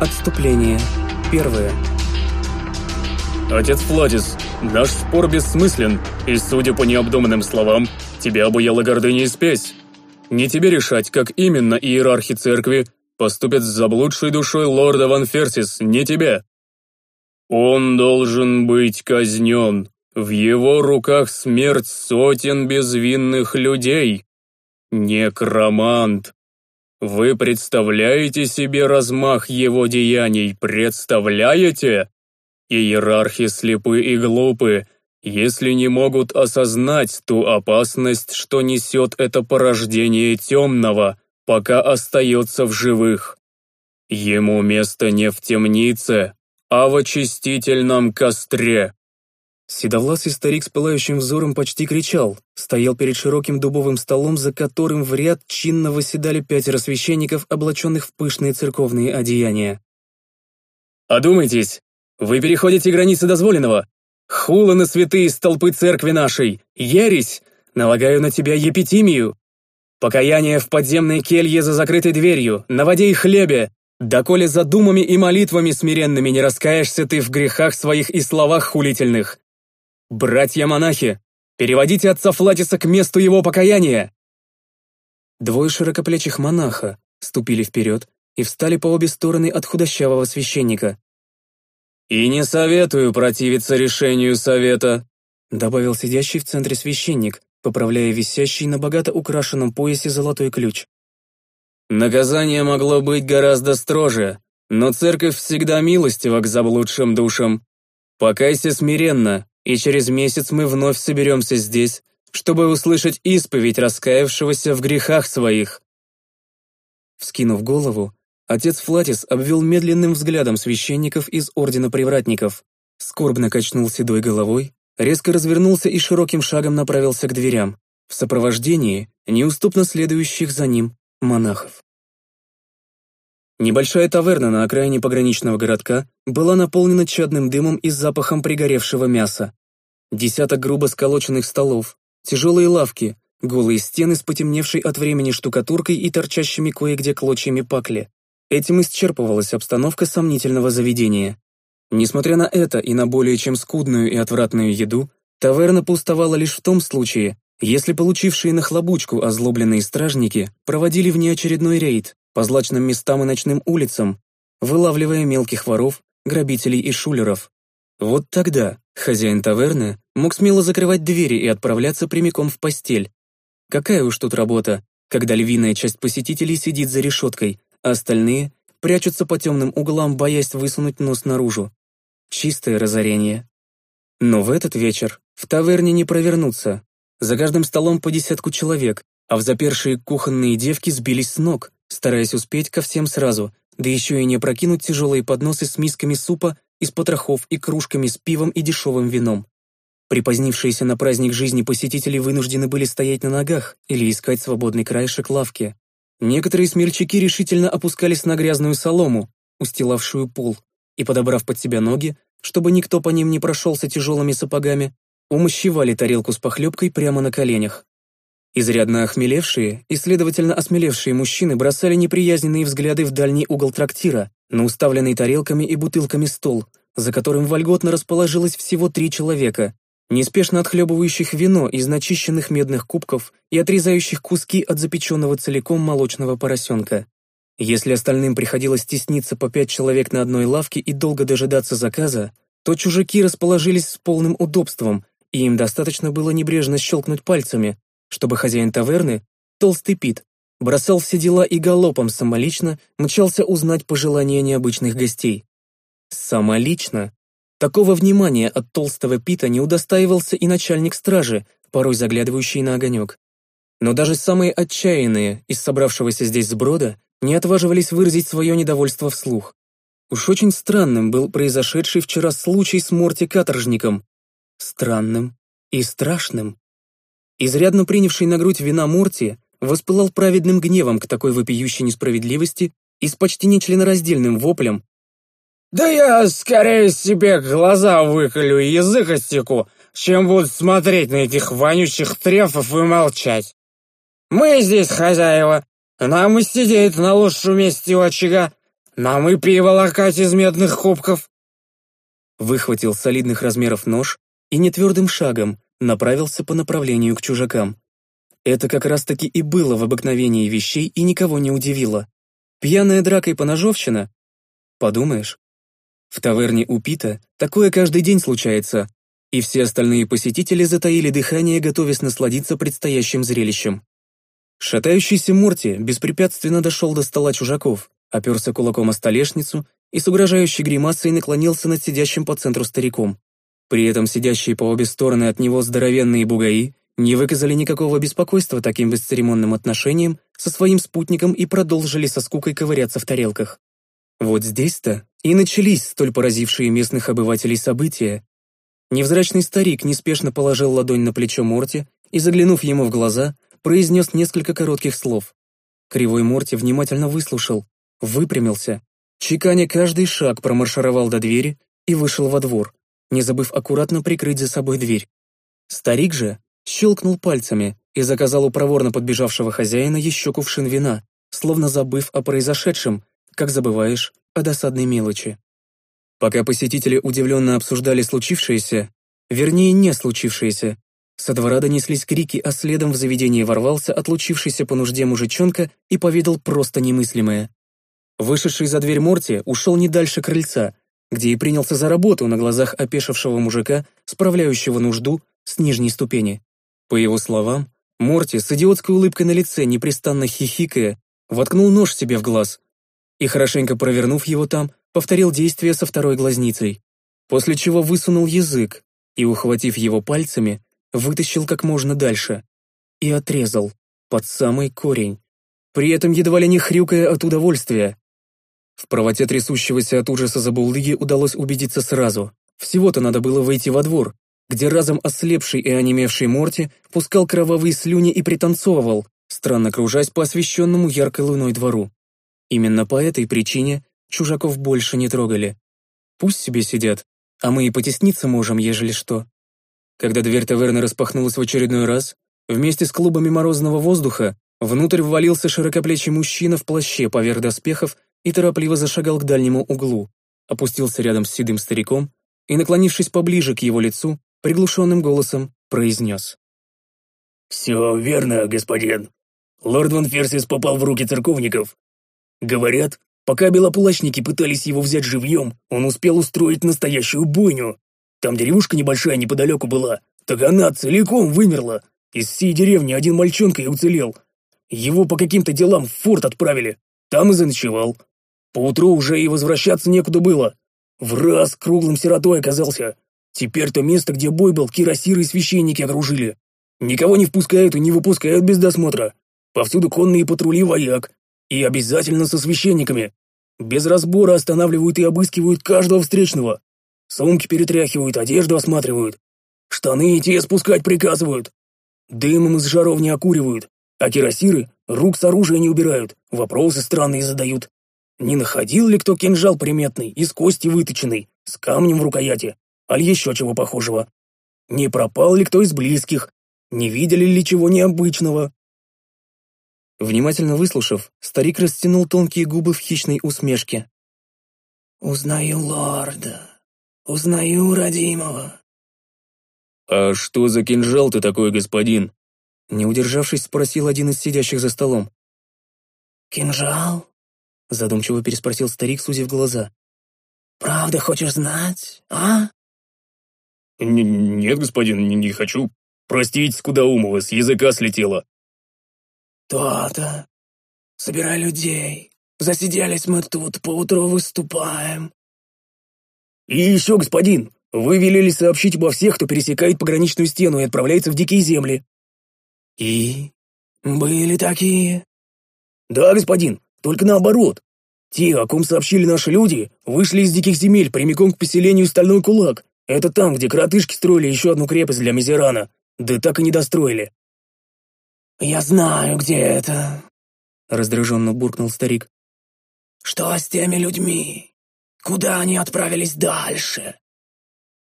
Отступление. Первое. Отец Фладис, наш спор бессмыслен, и, судя по необдуманным словам, тебя обуяла гордыня и спесь. Не тебе решать, как именно иерархи церкви поступят с заблудшей душой лорда Ван Ферсис, не тебе. Он должен быть казнен. В его руках смерть сотен безвинных людей. Некромант. Вы представляете себе размах его деяний, представляете? Иерархи слепы и глупы, если не могут осознать ту опасность, что несет это порождение темного, пока остается в живых. Ему место не в темнице, а в очистительном костре. Седовласый старик с пылающим взором почти кричал, стоял перед широким дубовым столом, за которым в ряд чинно восседали пятеро священников, облаченных в пышные церковные одеяния. «Одумайтесь! Вы переходите границы дозволенного! Хула на святые столпы церкви нашей! Ересь! Налагаю на тебя епитимию! Покаяние в подземной келье за закрытой дверью, на воде и хлебе! Доколе за думами и молитвами смиренными не раскаешься ты в грехах своих и словах хулительных! Братья-монахи, переводите отца Флатиса к месту его покаяния!» Двое широкоплечих монаха ступили вперед и встали по обе стороны от худощавого священника. «И не советую противиться решению совета», добавил сидящий в центре священник, поправляя висящий на богато украшенном поясе золотой ключ. «Наказание могло быть гораздо строже, но церковь всегда милостива к заблудшим душам. Покайся смиренно, и через месяц мы вновь соберемся здесь, чтобы услышать исповедь раскаявшегося в грехах своих». Вскинув голову, Отец Флатис обвел медленным взглядом священников из Ордена Привратников, скорбно качнул седой головой, резко развернулся и широким шагом направился к дверям, в сопровождении неуступно следующих за ним монахов. Небольшая таверна на окраине пограничного городка была наполнена чадным дымом и запахом пригоревшего мяса. Десяток грубо сколоченных столов, тяжелые лавки, голые стены с потемневшей от времени штукатуркой и торчащими кое-где клочьями пакли. Этим исчерпывалась обстановка сомнительного заведения. Несмотря на это и на более чем скудную и отвратную еду, таверна пустовала лишь в том случае, если получившие нахлобучку озлобленные стражники проводили внеочередной рейд по злачным местам и ночным улицам, вылавливая мелких воров, грабителей и шулеров. Вот тогда хозяин таверны мог смело закрывать двери и отправляться прямиком в постель. Какая уж тут работа, когда львиная часть посетителей сидит за решеткой, а остальные прячутся по темным углам, боясь высунуть нос наружу. Чистое разорение. Но в этот вечер в таверне не провернуться. За каждым столом по десятку человек, а в запершие кухонные девки сбились с ног, стараясь успеть ко всем сразу, да еще и не опрокинуть тяжелые подносы с мисками супа из потрохов и кружками с пивом и дешевым вином. Припозднившиеся на праздник жизни посетители вынуждены были стоять на ногах или искать свободный краешек лавки. Некоторые смельчаки решительно опускались на грязную солому, устилавшую пол, и, подобрав под себя ноги, чтобы никто по ним не прошелся тяжелыми сапогами, умощевали тарелку с похлебкой прямо на коленях. Изрядно охмелевшие и, следовательно, осмелевшие мужчины бросали неприязненные взгляды в дальний угол трактира, на уставленный тарелками и бутылками стол, за которым вольготно расположилось всего три человека, неспешно отхлебывающих вино из начищенных медных кубков и отрезающих куски от запеченного целиком молочного поросенка. Если остальным приходилось тесниться по пять человек на одной лавке и долго дожидаться заказа, то чужаки расположились с полным удобством, и им достаточно было небрежно щелкнуть пальцами, чтобы хозяин таверны, толстый Пит, бросал все дела и галопом самолично мчался узнать пожелания необычных гостей. Самолично Такого внимания от толстого Пита не удостаивался и начальник стражи, порой заглядывающий на огонек. Но даже самые отчаянные из собравшегося здесь сброда не отваживались выразить свое недовольство вслух. Уж очень странным был произошедший вчера случай с Морти каторжником. Странным и страшным. Изрядно принявший на грудь вина Морти воспылал праведным гневом к такой вопиющей несправедливости и с почти нечленораздельным воплем Да я скорее себе глаза выколю и язык отсеку, чем буду смотреть на этих вонючих трефов и молчать. Мы здесь хозяева, нам и сидеть на лучшем месте у очага, Нам и пиво лакать из медных кубков!» Выхватил солидных размеров нож и нетвердым шагом направился по направлению к чужакам. Это как раз-таки и было в обыкновении вещей и никого не удивило. Пьяная драка и поножовщина? Подумаешь. В таверне у Пита такое каждый день случается, и все остальные посетители затаили дыхание, готовясь насладиться предстоящим зрелищем. Шатающийся Морти беспрепятственно дошел до стола чужаков, оперся кулаком о столешницу и с угрожающей гримасой наклонился над сидящим по центру стариком. При этом сидящие по обе стороны от него здоровенные бугаи не выказали никакого беспокойства таким бесцеремонным отношением со своим спутником и продолжили со скукой ковыряться в тарелках. Вот здесь-то и начались столь поразившие местных обывателей события. Невзрачный старик неспешно положил ладонь на плечо Морти и, заглянув ему в глаза, произнес несколько коротких слов. Кривой Морти внимательно выслушал, выпрямился, чеканя каждый шаг промаршировал до двери и вышел во двор, не забыв аккуратно прикрыть за собой дверь. Старик же щелкнул пальцами и заказал у проворно подбежавшего хозяина еще кувшин вина, словно забыв о произошедшем, как забываешь о досадной мелочи. Пока посетители удивленно обсуждали случившееся, вернее, не случившееся, со двора донеслись крики, а следом в заведение ворвался отлучившийся по нужде мужичонка и поведал просто немыслимое. Вышедший за дверь Морти ушел не дальше крыльца, где и принялся за работу на глазах опешившего мужика, справляющего нужду с нижней ступени. По его словам, Морти с идиотской улыбкой на лице, непрестанно хихикая, воткнул нож себе в глаз и, хорошенько провернув его там, повторил действие со второй глазницей, после чего высунул язык и, ухватив его пальцами, вытащил как можно дальше и отрезал под самый корень, при этом едва ли не хрюкая от удовольствия. В правоте трясущегося от ужаса забулдыги удалось убедиться сразу. Всего-то надо было выйти во двор, где разом ослепший и онемевший Морти пускал кровавые слюни и пританцовывал, странно кружась по освещенному яркой луной двору. Именно по этой причине чужаков больше не трогали. Пусть себе сидят, а мы и потесниться можем, ежели что. Когда дверь таверны распахнулась в очередной раз, вместе с клубами морозного воздуха внутрь ввалился широкоплечий мужчина в плаще поверх доспехов и торопливо зашагал к дальнему углу, опустился рядом с седым стариком и, наклонившись поближе к его лицу, приглушенным голосом произнес. «Все верно, господин. Лорд Ван Ферсис попал в руки церковников. Говорят, пока белоплащники пытались его взять живьем, он успел устроить настоящую бойню. Там деревушка небольшая неподалеку была, так она целиком вымерла. Из всей деревни один мальчонка и уцелел. Его по каким-то делам в форт отправили, там и заночевал. Поутру уже и возвращаться некуда было. В раз круглым сиротой оказался. Теперь то место, где бой был, кирасиры и священники окружили. Никого не впускают и не выпускают без досмотра. Повсюду конные патрули вояк. И обязательно со священниками. Без разбора останавливают и обыскивают каждого встречного. Сумки перетряхивают, одежду осматривают. Штаны и те спускать приказывают. Дымом из жаров не окуривают. А кирасиры рук с оружия не убирают, вопросы странные задают. Не находил ли кто кинжал приметный, из кости выточенный, с камнем в рукояти, аль еще чего похожего? Не пропал ли кто из близких? Не видели ли чего необычного? Внимательно выслушав, старик растянул тонкие губы в хищной усмешке. «Узнаю лорда, узнаю родимого». «А что за кинжал ты такой, господин?» Не удержавшись, спросил один из сидящих за столом. «Кинжал?» Задумчиво переспросил старик, сузив глаза. «Правда хочешь знать, а?» Н «Нет, господин, не, хочу. Простите, скудоумова, с языка слетело». «То-то. Собирай людей. Засиделись мы тут, поутру выступаем». «И еще, господин, вы велели сообщить обо всех, кто пересекает пограничную стену и отправляется в дикие земли». «И? Были такие?» «Да, господин, только наоборот. Те, о ком сообщили наши люди, вышли из диких земель прямиком к поселению Стальной Кулак. Это там, где коротышки строили еще одну крепость для Мизерана. Да так и не достроили». «Я знаю, где это», — раздраженно буркнул старик. «Что с теми людьми? Куда они отправились дальше?»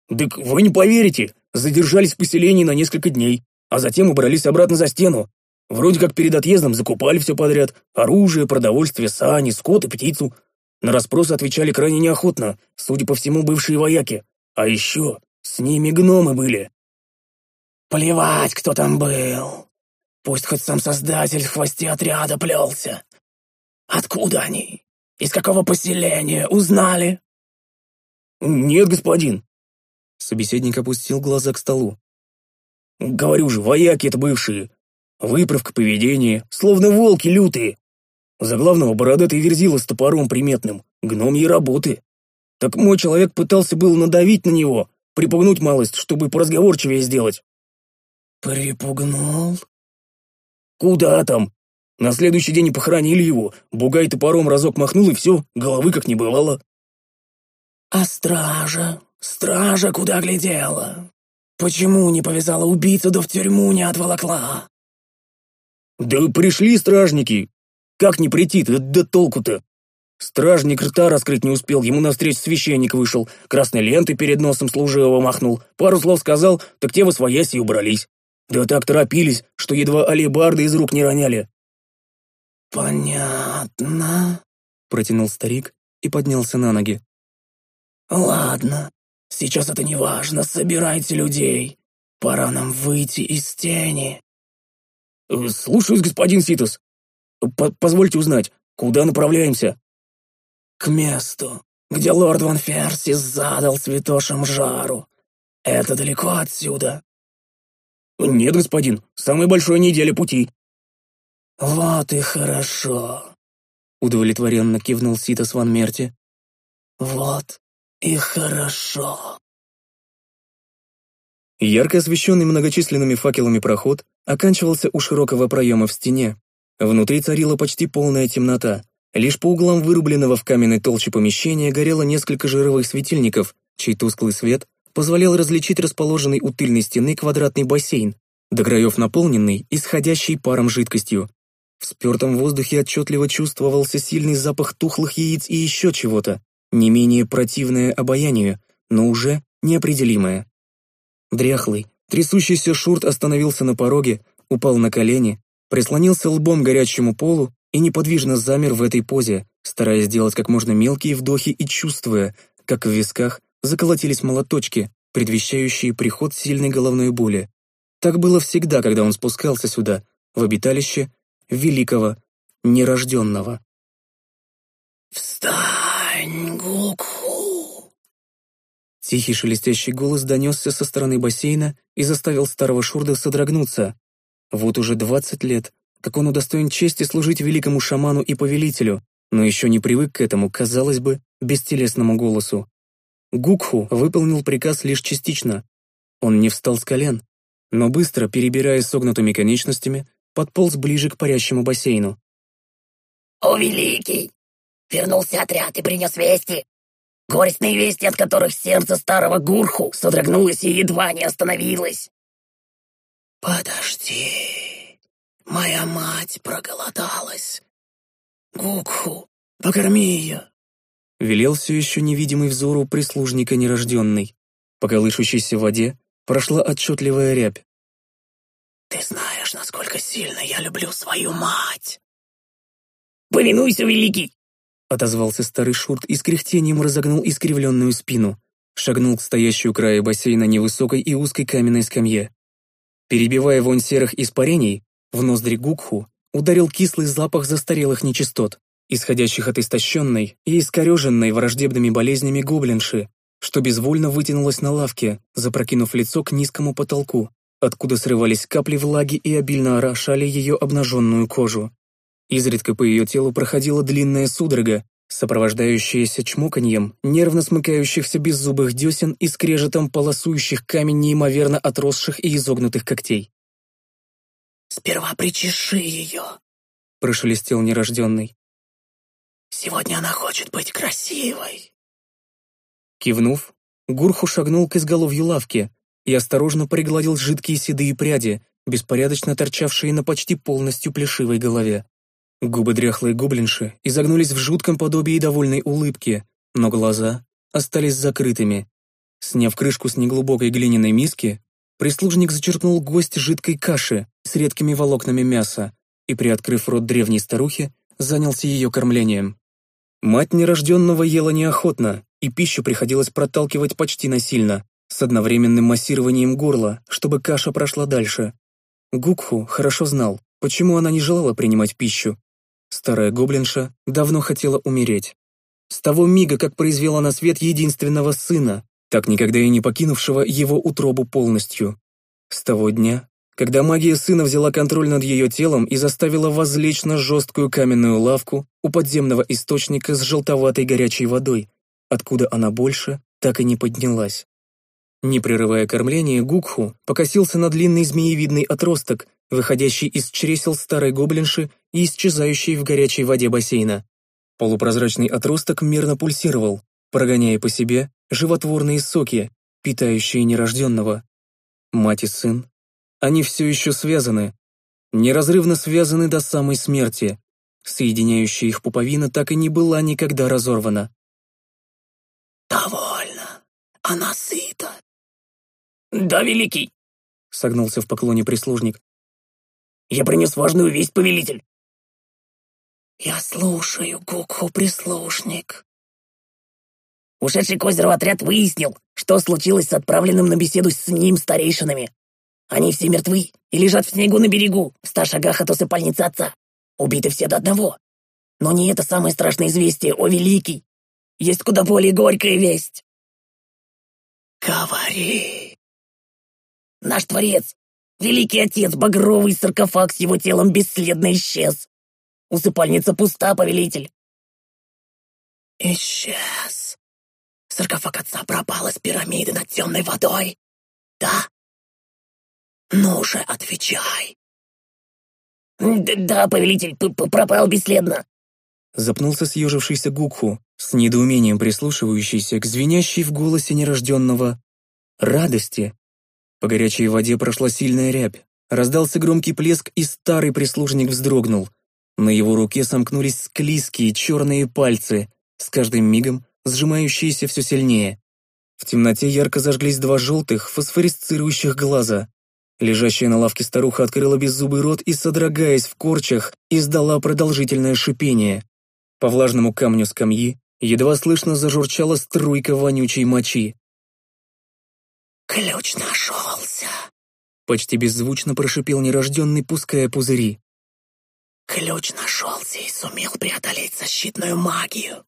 «Так вы не поверите, задержались в поселении на несколько дней, а затем убрались обратно за стену. Вроде как перед отъездом закупали все подряд. Оружие, продовольствие, сани, скот и птицу. На расспросы отвечали крайне неохотно, судя по всему, бывшие вояки. А еще с ними гномы были. Плевать, кто там был. Пусть хоть сам Создатель в хвосте отряда плелся. Откуда они? Из какого поселения? Узнали? Нет, господин. Собеседник опустил глаза к столу. Говорю же, вояки это бывшие. Выправка поведения, словно волки лютые. За главного бородатый верзила с топором приметным, гномьи работы. Так мой человек пытался было надавить на него, припугнуть малость, чтобы поразговорчивее сделать. Припугнул? Куда там? На следующий день похоронили его, бугай топором разок махнул и все, головы как не бывало. А стража? Стража куда глядела? Почему не повязала убийцу, да в тюрьму не отволокла? Да пришли стражники. Как не прийти-то, да толку-то? Стражник рта раскрыть не успел, ему навстречу священник вышел, красной лентой перед носом служивого махнул, пару слов сказал, так те восвоясь и убрались. Да так торопились, что едва алебарды из рук не роняли. «Понятно», — протянул старик и поднялся на ноги. «Ладно, сейчас это не важно, собирайте людей. Пора нам выйти из тени». «Слушаюсь, господин Ситус. П Позвольте узнать, куда направляемся?» «К месту, где лорд Ван Ферсис задал святошам жару. Это далеко отсюда». «Нет, господин, самая большая неделя пути». «Вот и хорошо», — удовлетворенно кивнул Ситос Ван Мерти. «Вот и хорошо». Ярко освещенный многочисленными факелами проход оканчивался у широкого проема в стене. Внутри царила почти полная темнота. Лишь по углам вырубленного в каменной толще помещения горело несколько жировых светильников, чей тусклый свет позволял различить расположенный у тыльной стены квадратный бассейн, до краев наполненный, исходящий паром жидкостью. В спертом воздухе отчетливо чувствовался сильный запах тухлых яиц и еще чего-то, не менее противное обаянию, но уже неопределимое. Дряхлый, трясущийся шурт остановился на пороге, упал на колени, прислонился лбом к горячему полу и неподвижно замер в этой позе, стараясь сделать как можно мелкие вдохи и чувствуя, как в висках заколотились молоточки, предвещающие приход сильной головной боли. Так было всегда, когда он спускался сюда, в обиталище великого нерожденного. «Встань, Гуку!» Тихий шелестящий голос донесся со стороны бассейна и заставил старого Шурда содрогнуться. Вот уже двадцать лет, как он удостоен чести служить великому шаману и повелителю, но еще не привык к этому, казалось бы, бестелесному голосу. Гукху выполнил приказ лишь частично. Он не встал с колен, но быстро, перебирая согнутыми конечностями, подполз ближе к парящему бассейну. «О, великий! Вернулся отряд и принес вести. Горестные вести, от которых сердце старого Гурху содрогнулось и едва не остановилось. «Подожди, моя мать проголодалась. Гукху, покорми ее!» Велел все еще невидимый взору прислужника нерожденный. По колышущейся воде прошла отчетливая рябь. «Ты знаешь, насколько сильно я люблю свою мать!» «Повинуйся, великий!» Отозвался старый шурт и с кряхтением разогнул искривленную спину, шагнул к стоящей у края бассейна невысокой и узкой каменной скамье. Перебивая вонь серых испарений, в ноздри Гукху ударил кислый запах застарелых нечистот, исходящих от истощенной и искореженной враждебными болезнями гоблинши, что безвольно вытянулась на лавке, запрокинув лицо к низкому потолку, откуда срывались капли влаги и обильно орошали ее обнаженную кожу. Изредка по ее телу проходила длинная судорога, сопровождающаяся чмоканьем, нервно смыкающихся беззубых десен и скрежетом полосующих камень неимоверно отросших и изогнутых когтей. «Сперва причеши ее», — прошелестел нерожденный. «Сегодня она хочет быть красивой». Кивнув, Гурху шагнул к изголовью лавки и осторожно пригладил жидкие седые пряди, беспорядочно торчавшие на почти полностью плешивой голове. Губы дряхлой гоблинши изогнулись в жутком подобии довольной улыбки, но глаза остались закрытыми. Сняв крышку с неглубокой глиняной миски, прислужник зачерпнул гость жидкой каши с редкими волокнами мяса и, приоткрыв рот древней старухи, занялся ее кормлением. Мать нерожденного ела неохотно, и пищу приходилось проталкивать почти насильно, с одновременным массированием горла, чтобы каша прошла дальше. Гукху хорошо знал, почему она не желала принимать пищу. Старая гоблинша давно хотела умереть. С того мига, как произвела на свет единственного сына, так никогда и не покинувшего его утробу полностью. С того дня, когда магия сына взяла контроль над ее телом и заставила возлечь на жесткую каменную лавку у подземного источника с желтоватой горячей водой, откуда она больше так и не поднялась. Не прерывая кормление, Гукху покосился на длинный змеевидный отросток, выходящий из чресел старой гоблинши и исчезающий в горячей воде бассейна. Полупрозрачный отросток мерно пульсировал, прогоняя по себе животворные соки, питающие нерожденного. Мать и сын, они все еще связаны, неразрывно связаны до самой смерти. Соединяющая их пуповина так и не была никогда разорвана. «Довольно. Она сыта». «Да, великий!» — согнулся в поклоне прислужник. «Я принес важную весть, повелитель». «Я слушаю, Гукху-прислушник». Ушедший к озеру отряд выяснил, что случилось с отправленным на беседу с ним старейшинами. Они все мертвы и лежат в снегу на берегу, в ста шагах от усыпальницы отца. Убиты все до одного. Но не это самое страшное известие, о великий. Есть куда более горькая весть. «Говори!» Наш Творец, Великий Отец, багровый саркофаг с его телом бесследно исчез. Усыпальница пуста, повелитель. «Исчез. Саркофаг отца пропал из пирамиды над темной водой. Да? Ну же, отвечай!» «Да, да повелитель, пропал бесследно!» Запнулся съежившийся Гукху, с недоумением прислушивающийся к звенящей в голосе нерожденного радости. По горячей воде прошла сильная рябь, раздался громкий плеск, и старый прислужник вздрогнул. На его руке сомкнулись склизкие черные пальцы, с каждым мигом сжимающиеся все сильнее. В темноте ярко зажглись два желтых, фосфорисцирующих глаза. Лежащая на лавке старуха открыла беззубый рот и, содрогаясь в корчах, издала продолжительное шипение. По влажному камню скамьи едва слышно зажурчала струйка вонючей мочи. «Ключ нашелся!» Почти беззвучно прошипел нерожденный, пуская пузыри. «Ключ нашелся и сумел преодолеть защитную магию.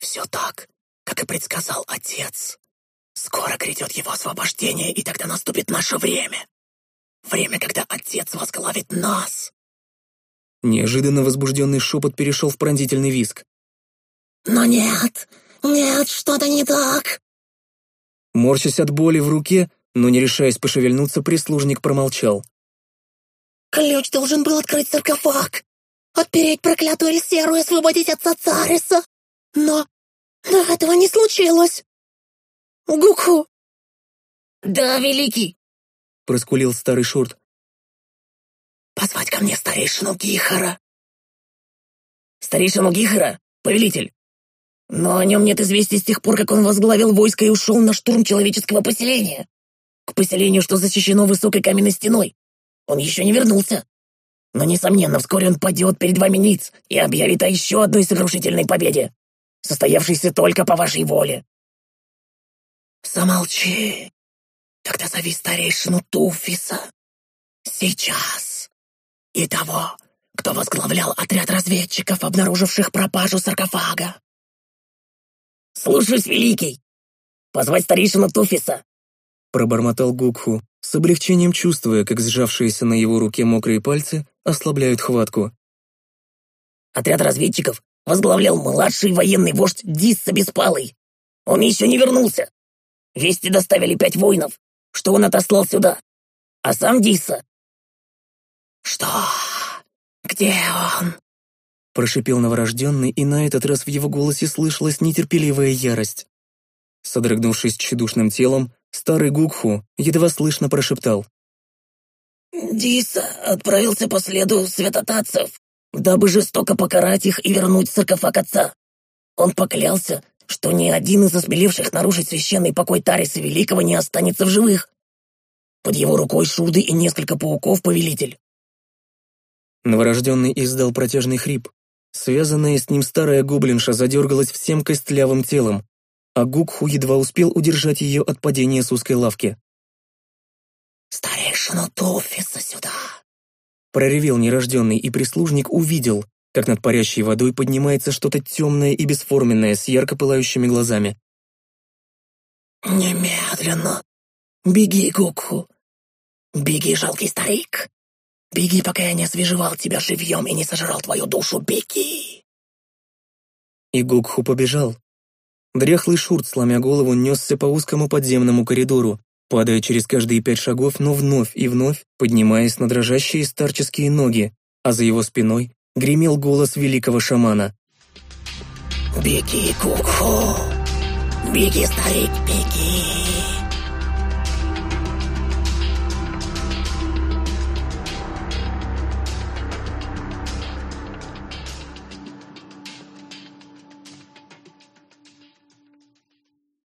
Все так, как и предсказал отец. Скоро грядет его освобождение, и тогда наступит наше время. Время, когда отец возглавит нас. Неожиданно возбужденный шепот перешел в пронзительный виск. «Но нет, нет, что-то не так!» Морщась от боли в руке, но не решаясь пошевельнуться, прислужник промолчал. «Ключ должен был открыть саркофаг, отпереть проклятую Эльсеру и освободить отца Цариса. Но... но этого не случилось. Гукху!» «Да, великий!» — проскулил старый шурт. «Позвать ко мне старейшину Гихара!» «Старейшину Гихара? Повелитель!» Но о нем нет известий с тех пор, как он возглавил войско и ушел на штурм человеческого поселения. К поселению, что защищено высокой каменной стеной. Он еще не вернулся. Но, несомненно, вскоре он падет перед вами ниц и объявит о еще одной сокрушительной победе, состоявшейся только по вашей воле. Замолчи. Тогда зови старейшину Туфиса. Сейчас. И того, кто возглавлял отряд разведчиков, обнаруживших пропажу саркофага. «Слушаюсь, Великий! Позвать старейшину Туфиса!» Пробормотал Гукху, с облегчением чувствуя, как сжавшиеся на его руке мокрые пальцы ослабляют хватку. Отряд разведчиков возглавлял младший военный вождь Дисса Беспалый. Он еще не вернулся. Вести доставили пять воинов, что он отослал сюда. А сам Дисса... «Что? Где он?» Прошипел новорожденный, и на этот раз в его голосе слышалась нетерпеливая ярость. Содрогнувшись тщедушным телом, старый Гукху едва слышно прошептал. «Диса отправился по следу святотатцев, дабы жестоко покарать их и вернуть саркофаг отца. Он поклялся, что ни один из осмеливших нарушить священный покой Тариса Великого не останется в живых. Под его рукой Шуды и несколько пауков, повелитель». Новорожденный издал протяжный хрип, Связанная с ним старая гоблинша задергалась всем костлявым телом, а Гукху едва успел удержать ее от падения с узкой лавки. «Старейшину Туфиса сюда!» Проревел нерожденный, и прислужник увидел, как над парящей водой поднимается что-то темное и бесформенное с ярко пылающими глазами. «Немедленно! Беги, Гукху! Беги, жалкий старик! Беги, пока я не освежевал тебя живьем и не сожрал твою душу! Беги!» И Гукху побежал. Дряхлый шурт, сломя голову, несся по узкому подземному коридору, падая через каждые пять шагов, но вновь и вновь поднимаясь на дрожащие старческие ноги, а за его спиной гремел голос великого шамана. «Беги, Гукху! Беги, старик, беги!»